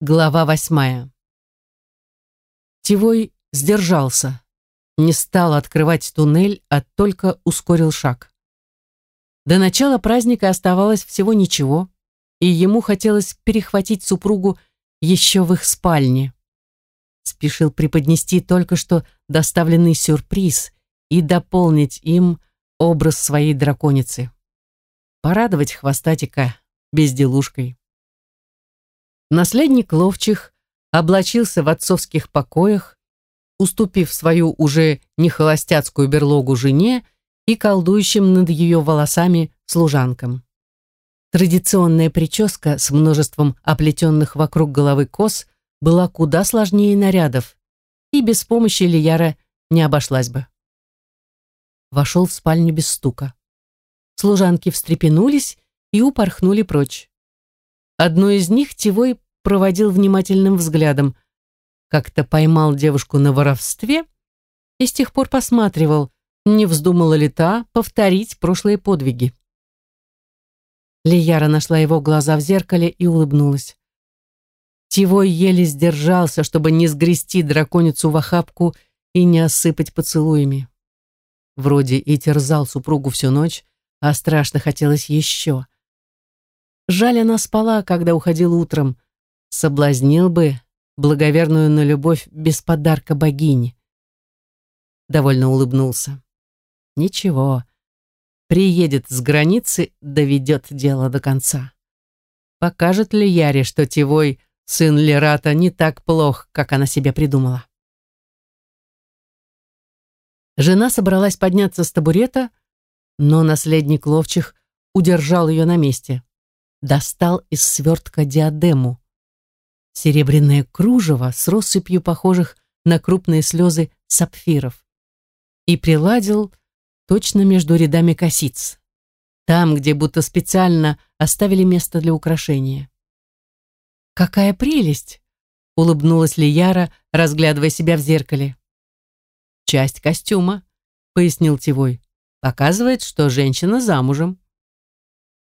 Глава восьмая. Тивой сдержался, не стал открывать туннель, а только ускорил шаг. До начала праздника оставалось всего ничего, и ему хотелось перехватить супругу еще в их спальне. Спешил преподнести только что доставленный сюрприз и дополнить им образ своей драконицы. Порадовать хвостатика безделушкой. Наследник ловчих облачился в отцовских покоях, уступив свою уже не холостяцкую берлогу жене и колдующим над ее волосами служанкам. Традиционная прическа с множеством оплетенных вокруг головы кос была куда сложнее нарядов, и без помощи Лияра не обошлась бы. Вошел в спальню без стука. Служанки встрепенулись и упорхнули прочь. Одну из них Тивой проводил внимательным взглядом. Как-то поймал девушку на воровстве и с тех пор посматривал, не вздумала ли та повторить прошлые подвиги. Лияра нашла его глаза в зеркале и улыбнулась. Тивой еле сдержался, чтобы не сгрести драконицу в охапку и не осыпать поцелуями. Вроде и терзал супругу всю ночь, а страшно хотелось еще. Жаль, она спала, когда уходил утром. Соблазнил бы благоверную на любовь без подарка богини. Довольно улыбнулся. Ничего. Приедет с границы, доведет дело до конца. Покажет ли Яре, что Тивой, сын Лерата, не так плох, как она себе придумала? Жена собралась подняться с табурета, но наследник ловчих удержал ее на месте достал из свертка диадему. Серебряное кружево с россыпью похожих на крупные слезы сапфиров. И приладил точно между рядами косиц. Там, где будто специально оставили место для украшения. «Какая прелесть!» — улыбнулась Лияра, разглядывая себя в зеркале. «Часть костюма», — пояснил Тивой, — «показывает, что женщина замужем».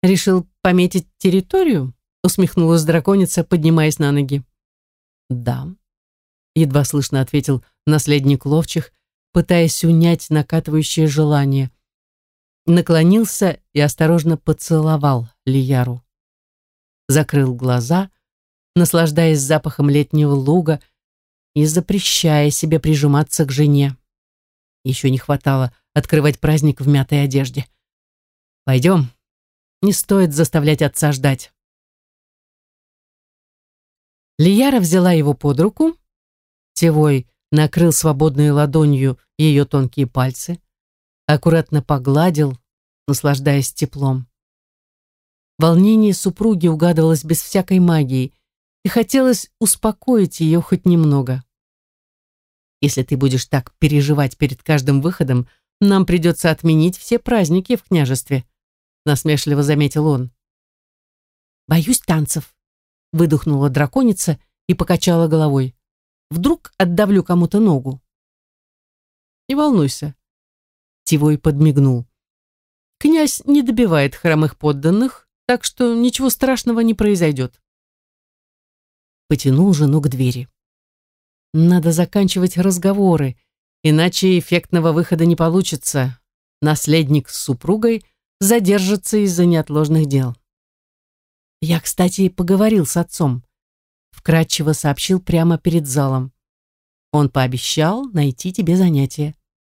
Решил пометить территорию? Усмехнулась драконица, поднимаясь на ноги. Да, едва слышно ответил наследник ловчих, пытаясь унять накатывающее желание. Наклонился и осторожно поцеловал Лияру. Закрыл глаза, наслаждаясь запахом летнего луга и запрещая себе прижиматься к жене. Еще не хватало открывать праздник в мятой одежде. «Пойдем», не стоит заставлять отца ждать. Лияра взяла его под руку. Тевой накрыл свободной ладонью ее тонкие пальцы, аккуратно погладил, наслаждаясь теплом. Волнение супруги угадывалось без всякой магии, и хотелось успокоить ее хоть немного. Если ты будешь так переживать перед каждым выходом, нам придется отменить все праздники в княжестве насмешливо заметил он. Боюсь танцев, выдохнула драконица и покачала головой. Вдруг отдавлю кому-то ногу. Не волнуйся. Тивой подмигнул. Князь не добивает хромых подданных, так что ничего страшного не произойдет. Потянул жену к двери. Надо заканчивать разговоры, иначе эффектного выхода не получится. Наследник с супругой задержится из-за неотложных дел. Я, кстати, поговорил с отцом. Вкратчиво сообщил прямо перед залом. Он пообещал найти тебе занятие,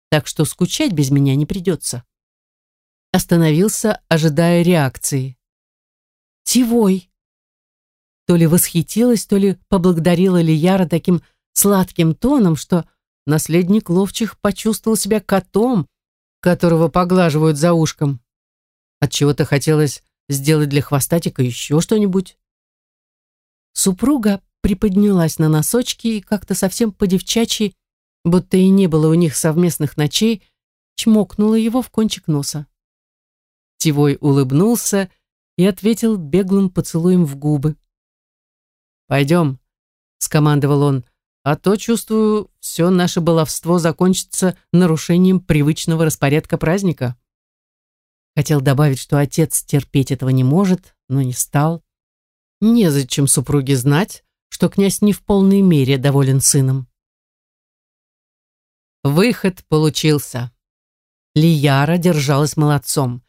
так что скучать без меня не придется. Остановился, ожидая реакции. Тивой! То ли восхитилась, то ли поблагодарила Лияра таким сладким тоном, что наследник ловчих почувствовал себя котом, которого поглаживают за ушком. От чего то хотелось сделать для хвостатика еще что-нибудь. Супруга приподнялась на носочки и как-то совсем по-девчачьи, будто и не было у них совместных ночей, чмокнула его в кончик носа. Тивой улыбнулся и ответил беглым поцелуем в губы. «Пойдем», — скомандовал он, «а то, чувствую, все наше баловство закончится нарушением привычного распорядка праздника». Хотел добавить, что отец терпеть этого не может, но не стал. Незачем супруге знать, что князь не в полной мере доволен сыном. Выход получился. Лияра держалась молодцом.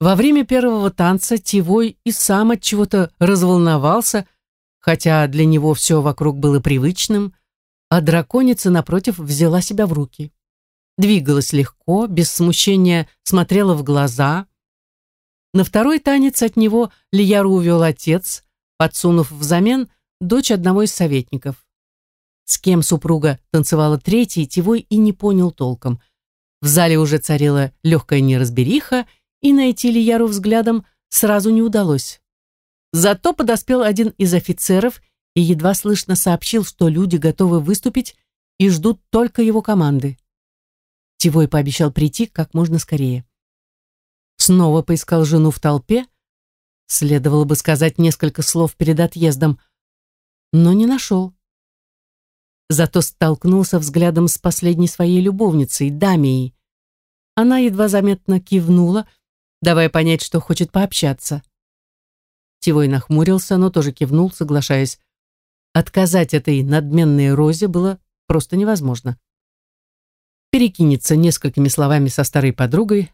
Во время первого танца Тивой и сам от чего-то разволновался, хотя для него все вокруг было привычным, а драконица, напротив, взяла себя в руки. Двигалась легко, без смущения смотрела в глаза. На второй танец от него Лияру увел отец, подсунув взамен дочь одного из советников. С кем супруга танцевала третий, Тивой и не понял толком. В зале уже царила легкая неразбериха, и найти Лияру взглядом сразу не удалось. Зато подоспел один из офицеров и едва слышно сообщил, что люди готовы выступить и ждут только его команды. Тивой пообещал прийти как можно скорее. Снова поискал жену в толпе, следовало бы сказать несколько слов перед отъездом, но не нашел. Зато столкнулся взглядом с последней своей любовницей, Дамией. Она едва заметно кивнула, давая понять, что хочет пообщаться. Тивой нахмурился, но тоже кивнул, соглашаясь. Отказать этой надменной розе было просто невозможно. Перекинется несколькими словами со старой подругой,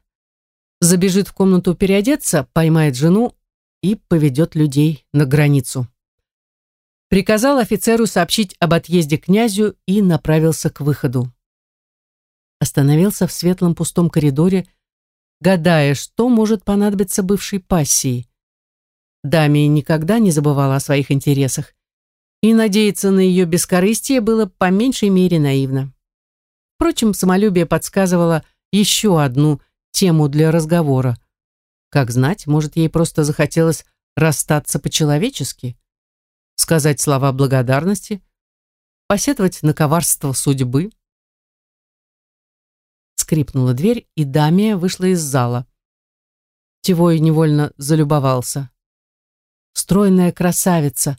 забежит в комнату переодеться, поймает жену и поведет людей на границу. Приказал офицеру сообщить об отъезде князю и направился к выходу. Остановился в светлом пустом коридоре, гадая, что может понадобиться бывшей пассии. Даме никогда не забывала о своих интересах и надеяться на ее бескорыстие было по меньшей мере наивно. Впрочем, самолюбие подсказывало еще одну тему для разговора. Как знать, может, ей просто захотелось расстаться по-человечески, сказать слова благодарности, посетовать на коварство судьбы. Скрипнула дверь, и Дамия вышла из зала. Тевой невольно залюбовался. Стройная красавица,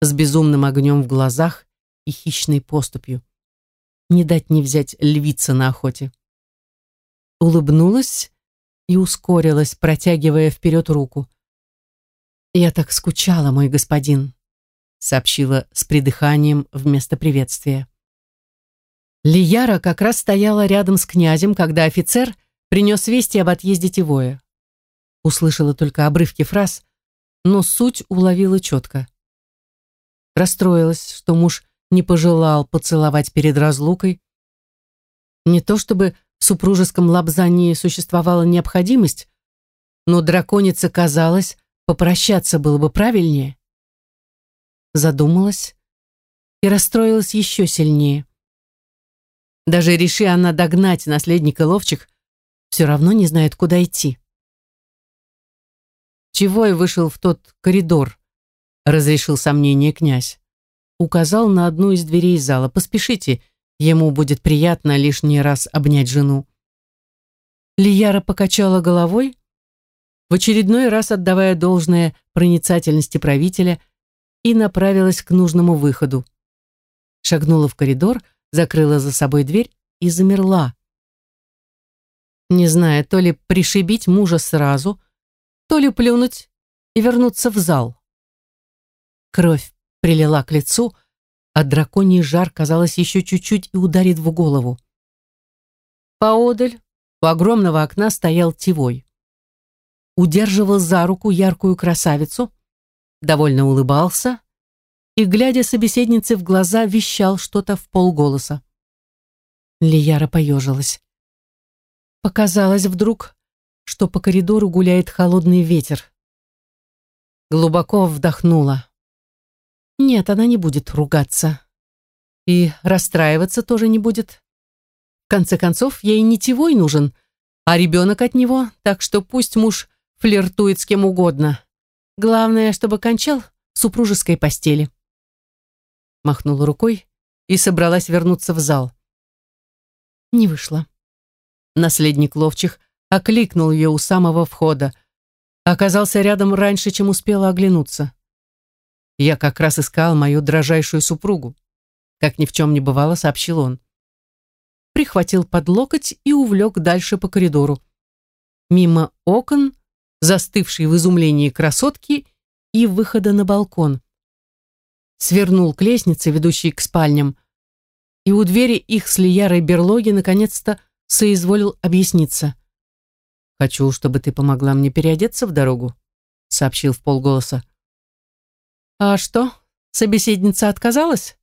с безумным огнем в глазах и хищной поступью. Не дать не взять львица на охоте. Улыбнулась и ускорилась, протягивая вперед руку. «Я так скучала, мой господин», сообщила с придыханием вместо приветствия. Лияра как раз стояла рядом с князем, когда офицер принес вести об отъезде Тивоя. Услышала только обрывки фраз, но суть уловила четко. Расстроилась, что муж не пожелал поцеловать перед разлукой. Не то чтобы в супружеском лапзании существовала необходимость, но драконице казалось, попрощаться было бы правильнее. Задумалась и расстроилась еще сильнее. Даже реши она догнать наследника ловчих, все равно не знает, куда идти. Чего и вышел в тот коридор, разрешил сомнение князь. Указал на одну из дверей зала. Поспешите, ему будет приятно лишний раз обнять жену. Лияра покачала головой, в очередной раз отдавая должное проницательности правителя, и направилась к нужному выходу. Шагнула в коридор, закрыла за собой дверь и замерла. Не зная, то ли пришибить мужа сразу, то ли плюнуть и вернуться в зал. Кровь прилила к лицу, а драконий жар, казалось, еще чуть-чуть и ударит в голову. Поодаль, у огромного окна стоял Тивой. Удерживал за руку яркую красавицу, довольно улыбался и, глядя собеседнице в глаза, вещал что-то в полголоса. Лияра поежилась. Показалось вдруг, что по коридору гуляет холодный ветер. Глубоко вдохнула. Нет, она не будет ругаться. И расстраиваться тоже не будет. В конце концов, ей не тевой нужен, а ребенок от него, так что пусть муж флиртует с кем угодно. Главное, чтобы кончал в супружеской постели. Махнула рукой и собралась вернуться в зал. Не вышло. Наследник ловчих окликнул ее у самого входа. Оказался рядом раньше, чем успела оглянуться. Я как раз искал мою дрожайшую супругу. Как ни в чем не бывало, сообщил он. Прихватил под локоть и увлек дальше по коридору. Мимо окон, застывшей в изумлении красотки и выхода на балкон. свернул к лестнице, ведущей к спальням, и у двери их с Лиярой берлоги наконец-то соизволил объясниться. «Хочу, чтобы ты помогла мне переодеться в дорогу», — сообщил в полголоса. «А что, собеседница отказалась?»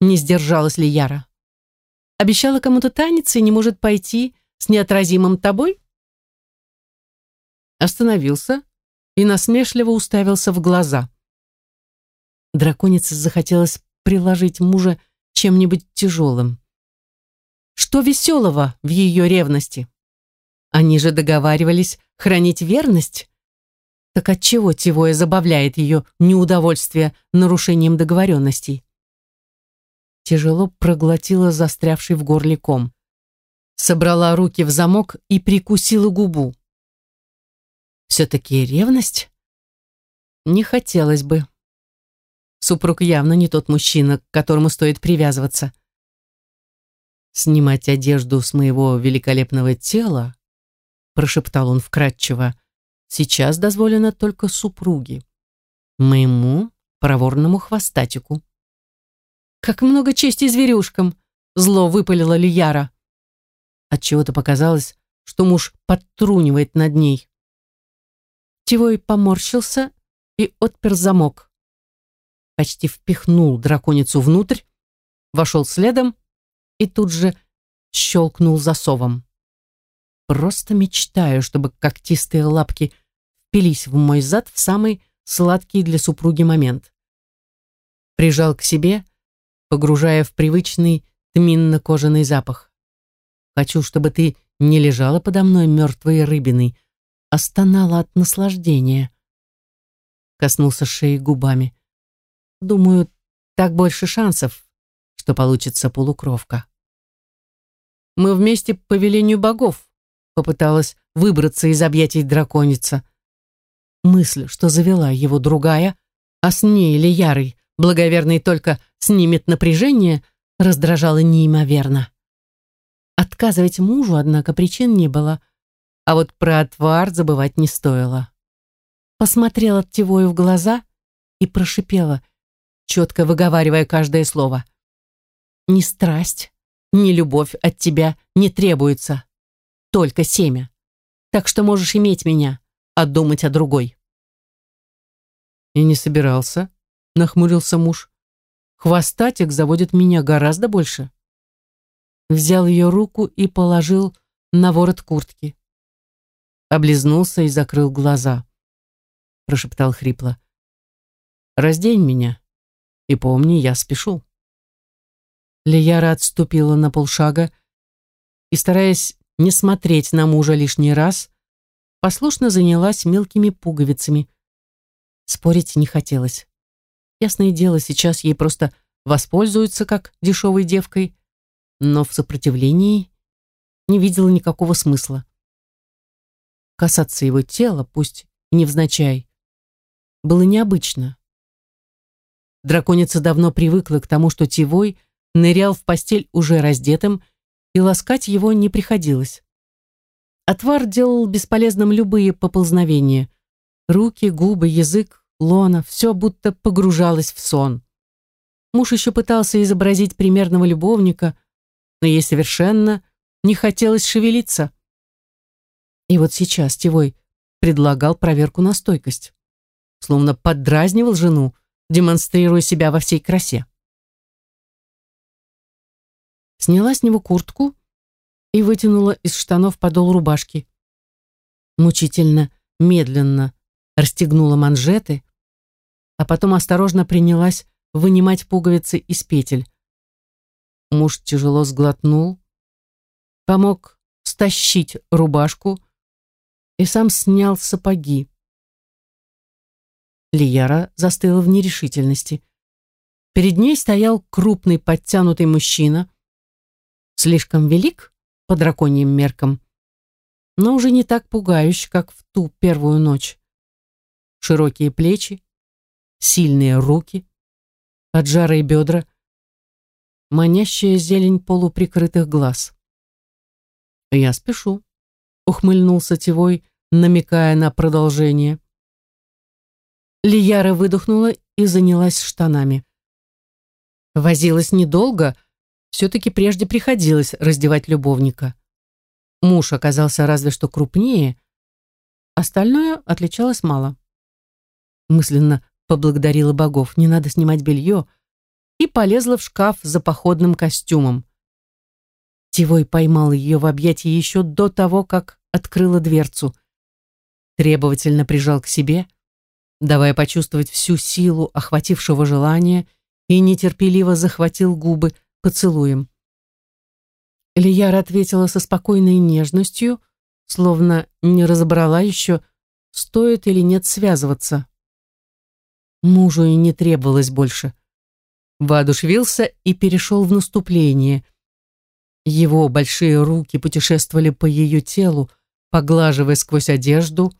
Не сдержалась ли Яра? «Обещала кому-то танец и не может пойти с неотразимым тобой?» Остановился и насмешливо уставился в глаза. Драконице захотелось приложить мужа чем-нибудь тяжелым. Что веселого в ее ревности? Они же договаривались хранить верность. Так отчего Тивоя забавляет ее неудовольствие нарушением договоренностей? Тяжело проглотила застрявший в горле ком. Собрала руки в замок и прикусила губу. Все-таки ревность? Не хотелось бы. Супруг явно не тот мужчина, к которому стоит привязываться. «Снимать одежду с моего великолепного тела», прошептал он вкратчиво, «сейчас дозволено только супруге, моему проворному хвостатику». «Как много чести зверюшкам!» зло выпалила Лияра. Отчего-то показалось, что муж подтрунивает над ней. Тивой поморщился и отпер замок почти впихнул драконицу внутрь, вошел следом и тут же щелкнул засовом. Просто мечтаю, чтобы когтистые лапки впились в мой зад в самый сладкий для супруги момент. Прижал к себе, погружая в привычный тминно-кожаный запах. Хочу, чтобы ты не лежала подо мной мертвой рыбиной, а стонала от наслаждения. Коснулся шеи губами. Думаю, так больше шансов, что получится полукровка. Мы вместе по велению богов, попыталась выбраться из объятий драконица. Мысль, что завела его другая, а с ней или Ярой, благоверный только снимет напряжение, раздражала неимоверно. Отказывать мужу, однако, причин не было, а вот про отвар забывать не стоило. Посмотрела Тивою в глаза и прошипела — четко выговаривая каждое слово. «Ни страсть, ни любовь от тебя не требуется, только семя. Так что можешь иметь меня, а думать о другой». «И не собирался», — нахмурился муж. «Хвостатик заводит меня гораздо больше». Взял ее руку и положил на ворот куртки. Облизнулся и закрыл глаза. Прошептал хрипло. «Раздень меня». И помни, я спешу. Лияра отступила на полшага и, стараясь не смотреть на мужа лишний раз, послушно занялась мелкими пуговицами. Спорить не хотелось. Ясное дело, сейчас ей просто воспользуются как дешевой девкой, но в сопротивлении не видела никакого смысла. Касаться его тела, пусть и невзначай, было необычно. Драконица давно привыкла к тому, что Тивой нырял в постель уже раздетым, и ласкать его не приходилось. Отвар делал бесполезным любые поползновения. Руки, губы, язык, лона, все будто погружалось в сон. Муж еще пытался изобразить примерного любовника, но ей совершенно не хотелось шевелиться. И вот сейчас Тивой предлагал проверку на стойкость. Словно поддразнивал жену, демонстрируя себя во всей красе. Сняла с него куртку и вытянула из штанов подол рубашки. Мучительно, медленно расстегнула манжеты, а потом осторожно принялась вынимать пуговицы из петель. Муж тяжело сглотнул, помог стащить рубашку и сам снял сапоги. Лияра застыла в нерешительности. Перед ней стоял крупный подтянутый мужчина, слишком велик по драконьим меркам, но уже не так пугающий, как в ту первую ночь. Широкие плечи, сильные руки, поджарые бедра, манящая зелень полуприкрытых глаз. «Я спешу», — ухмыльнулся Тевой, намекая на продолжение. Лияра выдохнула и занялась штанами. Возилась недолго, все-таки прежде приходилось раздевать любовника. Муж оказался разве что крупнее, остальное отличалось мало. Мысленно поблагодарила богов, не надо снимать белье, и полезла в шкаф за походным костюмом. Тивой поймал ее в объятии еще до того, как открыла дверцу. Требовательно прижал к себе, давая почувствовать всю силу охватившего желания и нетерпеливо захватил губы поцелуем. Лияра ответила со спокойной нежностью, словно не разобрала еще, стоит или нет связываться. Мужу и не требовалось больше. Воодушевился и перешел в наступление. Его большие руки путешествовали по ее телу, поглаживая сквозь одежду,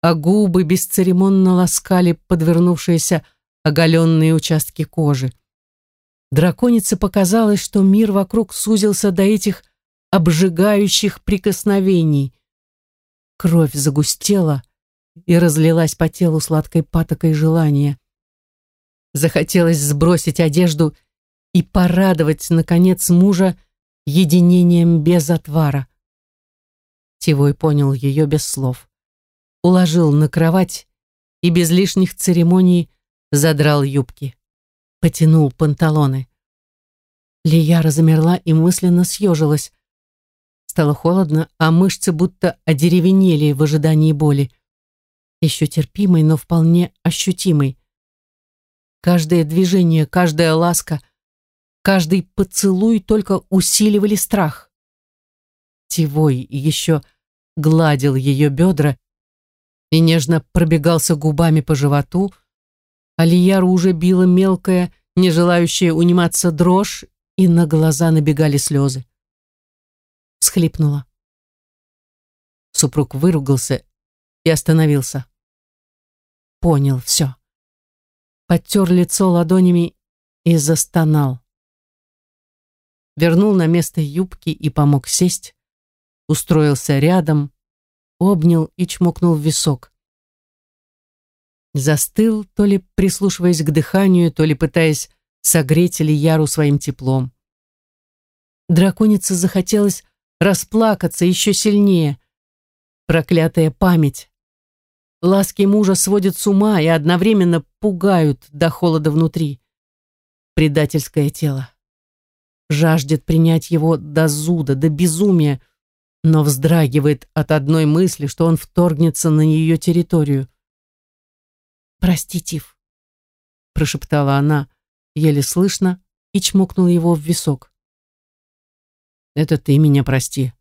а губы бесцеремонно ласкали подвернувшиеся оголенные участки кожи. Драконице показалось, что мир вокруг сузился до этих обжигающих прикосновений. Кровь загустела и разлилась по телу сладкой патокой желания. Захотелось сбросить одежду и порадовать, наконец, мужа единением без отвара. Тивой понял ее без слов. Уложил на кровать и без лишних церемоний задрал юбки. Потянул панталоны. Лияра замерла и мысленно съежилась. Стало холодно, а мышцы будто одеревенели в ожидании боли. Еще терпимой, но вполне ощутимой. Каждое движение, каждая ласка, каждый поцелуй только усиливали страх. Тивой еще гладил ее бедра и нежно пробегался губами по животу, а Лияру уже била мелкая, не желающая униматься дрожь, и на глаза набегали слезы. Схлипнула. Супруг выругался и остановился. Понял все. Подтер лицо ладонями и застонал. Вернул на место юбки и помог сесть. Устроился рядом, обнял и чмокнул в висок. Застыл, то ли прислушиваясь к дыханию, то ли пытаясь согреть Ильяру своим теплом. Драконице захотелось расплакаться еще сильнее. Проклятая память. Ласки мужа сводят с ума и одновременно пугают до холода внутри. Предательское тело. Жаждет принять его до зуда, до безумия, но вздрагивает от одной мысли, что он вторгнется на ее территорию. «Прости, Тиф», — прошептала она, еле слышно, и чмокнула его в висок. «Это ты меня прости,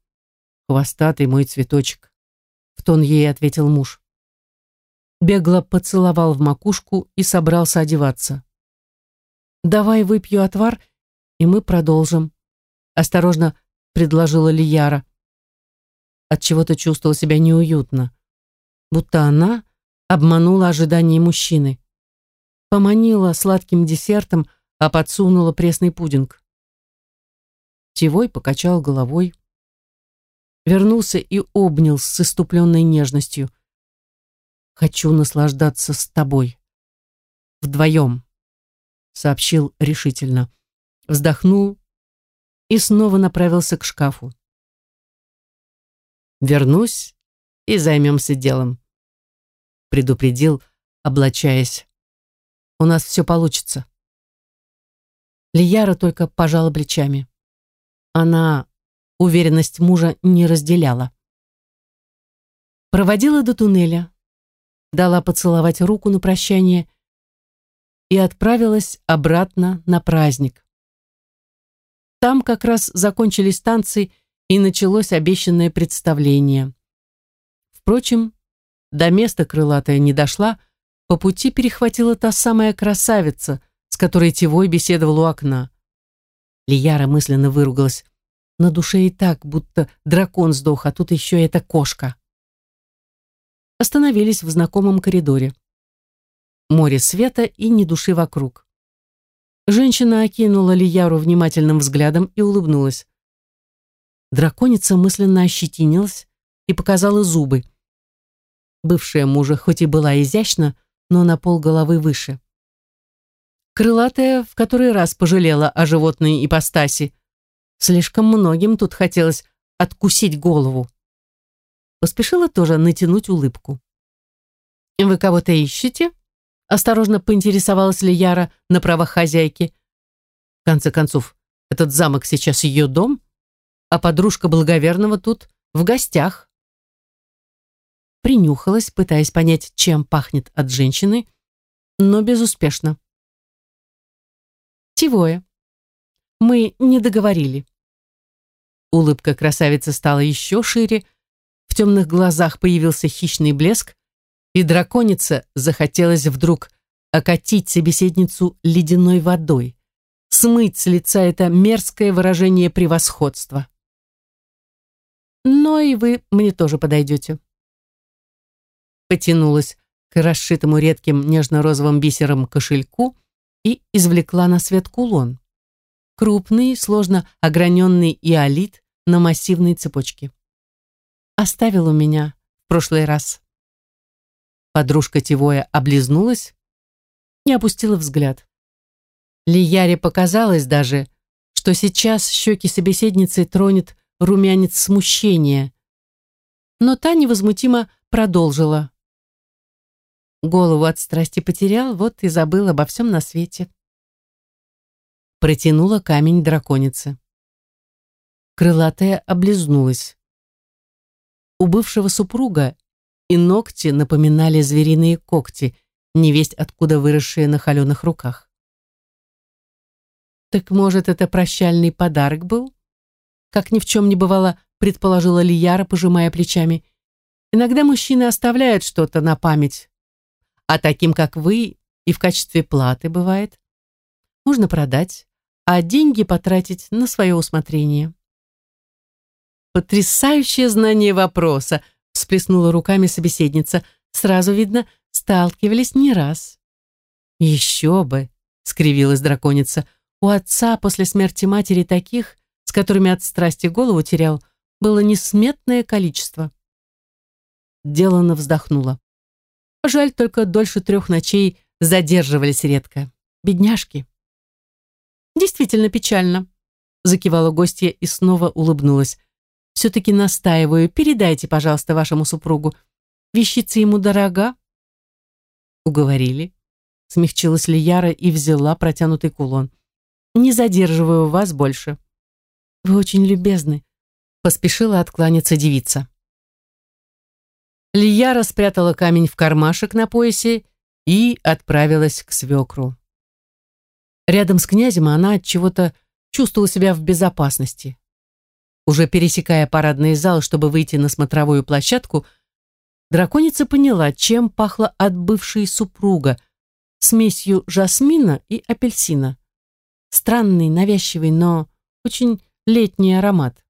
хвостатый мой цветочек», — в тон ей ответил муж. Бегло поцеловал в макушку и собрался одеваться. «Давай выпью отвар, и мы продолжим», — осторожно предложила Лияра. Отчего-то чувствовал себя неуютно, будто она обманула ожидания мужчины. Поманила сладким десертом, а подсунула пресный пудинг. Тивой покачал головой, вернулся и обнял с иступленной нежностью. «Хочу наслаждаться с тобой. Вдвоем», — сообщил решительно. Вздохнул и снова направился к шкафу. «Вернусь и займемся делом», — предупредил, облачаясь. «У нас все получится». Лияра только пожала плечами. Она уверенность мужа не разделяла. Проводила до туннеля, дала поцеловать руку на прощание и отправилась обратно на праздник. Там как раз закончились танцы и началось обещанное представление. Впрочем, до места крылатая не дошла, по пути перехватила та самая красавица, с которой Тевой беседовал у окна. Лияра мысленно выругалась. На душе и так, будто дракон сдох, а тут еще эта кошка. Остановились в знакомом коридоре. Море света и ни души вокруг. Женщина окинула Лияру внимательным взглядом и улыбнулась. Драконица мысленно ощетинилась и показала зубы. Бывшая мужа хоть и была изящна, но на пол головы выше. Крылатая в который раз пожалела о животной ипостаси. Слишком многим тут хотелось откусить голову. Поспешила тоже натянуть улыбку. «Вы кого-то ищете?» Осторожно поинтересовалась ли Яра на правах хозяйки. В конце концов, этот замок сейчас ее дом, а подружка благоверного тут в гостях. Принюхалась, пытаясь понять, чем пахнет от женщины, но безуспешно. Тивое. Мы не договорили. Улыбка красавицы стала еще шире, в темных глазах появился хищный блеск, и драконица захотелось вдруг окатить собеседницу ледяной водой, смыть с лица это мерзкое выражение превосходства. Но и вы мне тоже подойдете. Потянулась к расшитому редким нежно-розовым бисером кошельку и извлекла на свет кулон. Крупный, сложно ограненный иолит на массивной цепочке. Оставил у меня в прошлый раз. Подружка Тивоя облизнулась и опустила взгляд. Лияре показалось даже, что сейчас щеки собеседницы тронет румянец смущения. Но та невозмутимо продолжила. Голову от страсти потерял, вот и забыл обо всем на свете. Протянула камень драконицы. Крылатая облизнулась. У бывшего супруга и ногти напоминали звериные когти, невесть откуда выросшие на холеных руках. «Так, может, это прощальный подарок был?» Как ни в чем не бывало, предположила Лияра, пожимая плечами. «Иногда мужчины оставляют что-то на память, а таким, как вы, и в качестве платы бывает. Можно продать, а деньги потратить на свое усмотрение». «Потрясающее знание вопроса!» всплеснула руками собеседница. Сразу видно, сталкивались не раз. Еще бы, скривилась драконица. У отца после смерти матери таких, с которыми от страсти голову терял, было несметное количество. Делана вздохнула. Жаль, только дольше трех ночей задерживались редко. Бедняжки. Действительно печально, закивала гостья и снова улыбнулась. Все-таки настаиваю, передайте, пожалуйста, вашему супругу. Вещица ему дорога. Уговорили. Смягчилась Лияра и взяла протянутый кулон. Не задерживаю вас больше. Вы очень любезны. Поспешила откланяться девица. Лияра спрятала камень в кармашек на поясе и отправилась к свекру. Рядом с князем она от чего-то чувствовала себя в безопасности. Уже пересекая парадный зал, чтобы выйти на смотровую площадку, драконица поняла, чем пахло от бывшей супруга, смесью жасмина и апельсина. Странный, навязчивый, но очень летний аромат.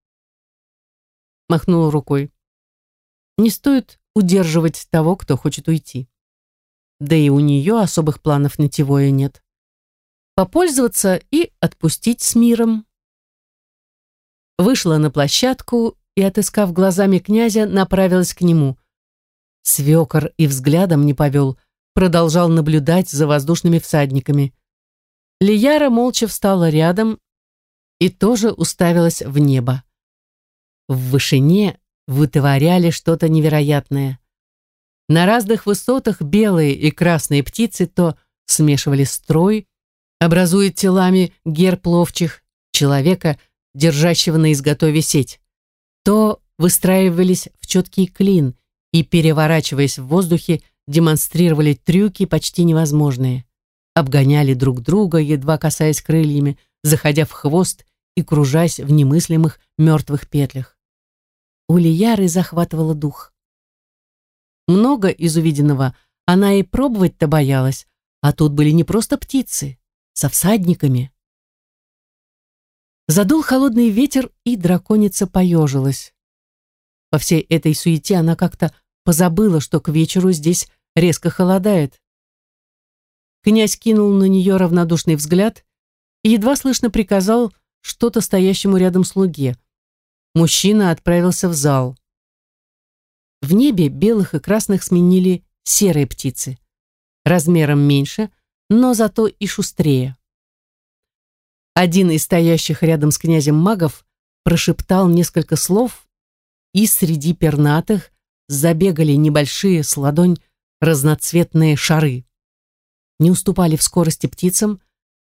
Махнула рукой. Не стоит удерживать того, кто хочет уйти. Да и у нее особых планов на Тивое нет. Попользоваться и отпустить с миром вышла на площадку и, отыскав глазами князя, направилась к нему. Свекор и взглядом не повел, продолжал наблюдать за воздушными всадниками. Лияра молча встала рядом и тоже уставилась в небо. В вышине вытворяли что-то невероятное. На разных высотах белые и красные птицы то смешивали строй, образуя телами герб ловчих, человека держащего на изготове сеть, то выстраивались в четкий клин и, переворачиваясь в воздухе, демонстрировали трюки почти невозможные. Обгоняли друг друга, едва касаясь крыльями, заходя в хвост и кружась в немыслимых мертвых петлях. У Лияры захватывало дух. Много из увиденного она и пробовать-то боялась, а тут были не просто птицы, со всадниками. Задул холодный ветер, и драконица поежилась. Во всей этой суете она как-то позабыла, что к вечеру здесь резко холодает. Князь кинул на нее равнодушный взгляд и едва слышно приказал что-то стоящему рядом слуге. Мужчина отправился в зал. В небе белых и красных сменили серые птицы. Размером меньше, но зато и шустрее. Один из стоящих рядом с князем магов прошептал несколько слов, и среди пернатых забегали небольшие с ладонь разноцветные шары. Не уступали в скорости птицам,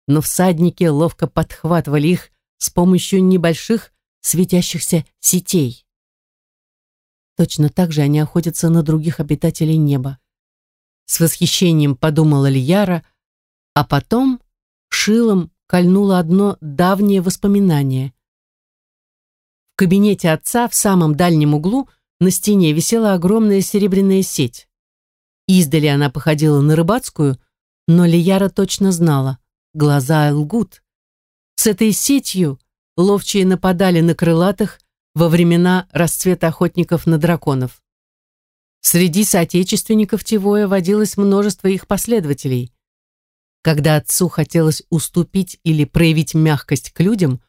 но всадники ловко подхватывали их с помощью небольших светящихся сетей. Точно так же они охотятся на других обитателей неба. С восхищением подумала Лияра, а потом шилом кольнуло одно давнее воспоминание. В кабинете отца в самом дальнем углу на стене висела огромная серебряная сеть. Издали она походила на рыбацкую, но Лияра точно знала, глаза лгут. С этой сетью ловчие нападали на крылатых во времена расцвета охотников на драконов. Среди соотечественников Тивоя водилось множество их последователей. Когда отцу хотелось уступить или проявить мягкость к людям,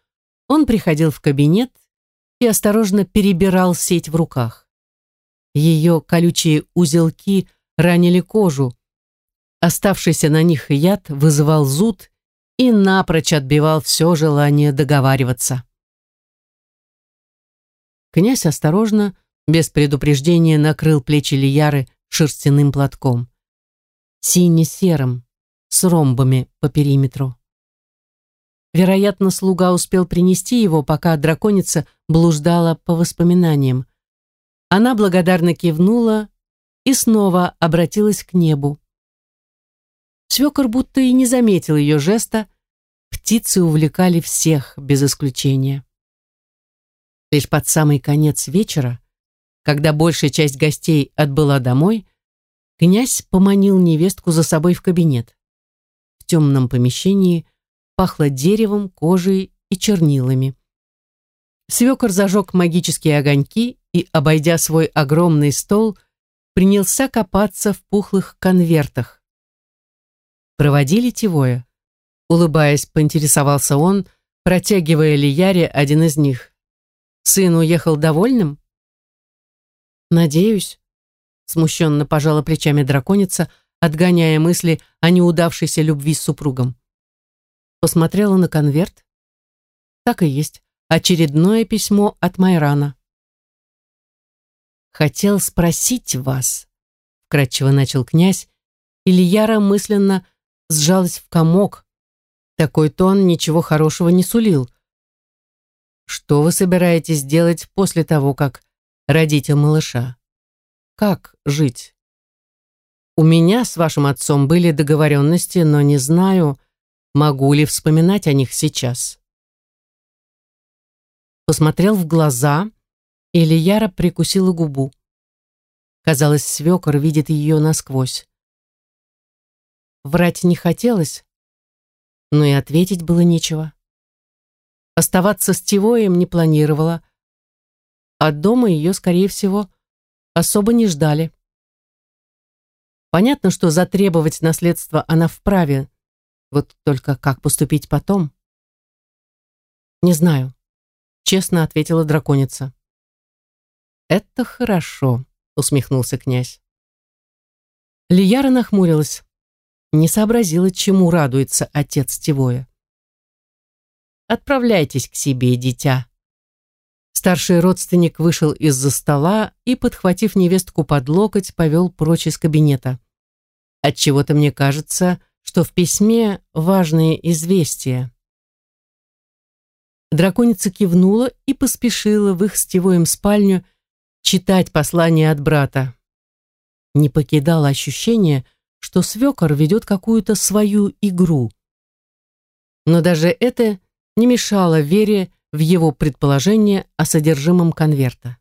он приходил в кабинет и осторожно перебирал сеть в руках. Ее колючие узелки ранили кожу. Оставшийся на них яд вызывал зуд и напрочь отбивал все желание договариваться. Князь осторожно, без предупреждения, накрыл плечи Лияры шерстяным платком. Сине-серым, с ромбами по периметру. Вероятно, слуга успел принести его, пока драконица блуждала по воспоминаниям. Она благодарно кивнула и снова обратилась к небу. Свекор будто и не заметил ее жеста, птицы увлекали всех без исключения. Лишь под самый конец вечера, когда большая часть гостей отбыла домой, князь поманил невестку за собой в кабинет. В темном помещении пахло деревом, кожей и чернилами. Свекор зажег магические огоньки и, обойдя свой огромный стол, принялся копаться в пухлых конвертах. Проводили Тивоя? Улыбаясь, поинтересовался он, протягивая Лияре один из них. Сын уехал довольным? Надеюсь, смущенно пожала плечами драконица, отгоняя мысли о неудавшейся любви с супругом. Посмотрела на конверт. Так и есть. Очередное письмо от Майрана. «Хотел спросить вас», — вкратчиво начал князь, и Лияра мысленно сжалась в комок. Такой тон ничего хорошего не сулил. Что вы собираетесь делать после того, как родите малыша? Как жить? У меня с вашим отцом были договоренности, но не знаю, могу ли вспоминать о них сейчас. Посмотрел в глаза, и Лияра прикусила губу. Казалось, свекор видит ее насквозь. Врать не хотелось, но и ответить было нечего. Оставаться с Тивоем не планировала, а дома ее, скорее всего, особо не ждали. Понятно, что затребовать наследство она вправе, вот только как поступить потом? Не знаю, честно ответила драконица. Это хорошо, усмехнулся князь. Лияра нахмурилась не сообразила, чему радуется отец Тивоя. «Отправляйтесь к себе, дитя». Старший родственник вышел из-за стола и, подхватив невестку под локоть, повел прочь из кабинета. Отчего-то мне кажется, что в письме важные известия. Драконица кивнула и поспешила в их с Тивоем спальню читать послание от брата. Не покидало ощущение, что свекор ведет какую-то свою игру. Но даже это не мешало Вере в его предположение о содержимом конверта.